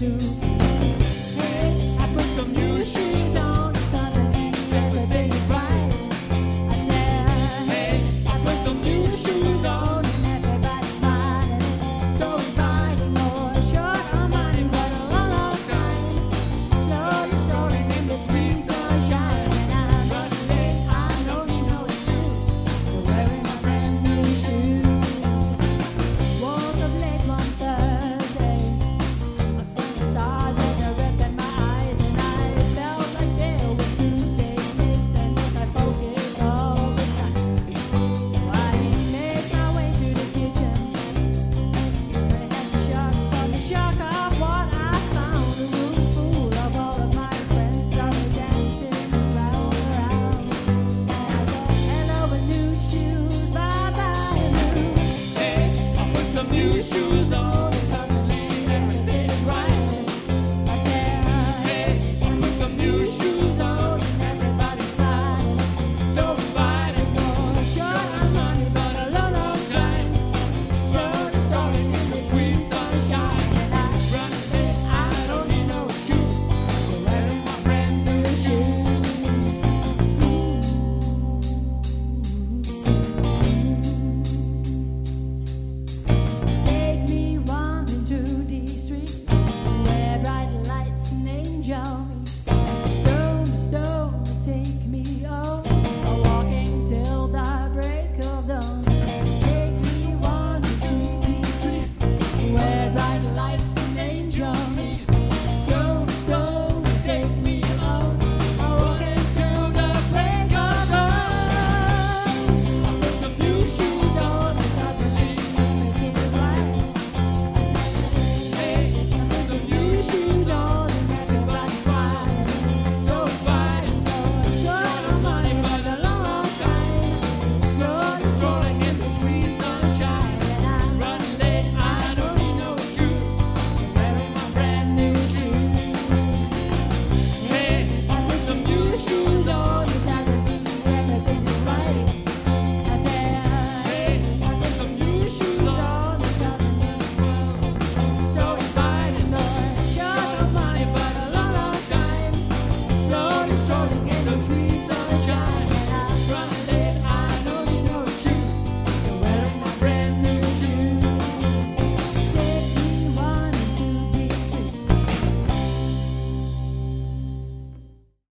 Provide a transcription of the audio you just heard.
soup.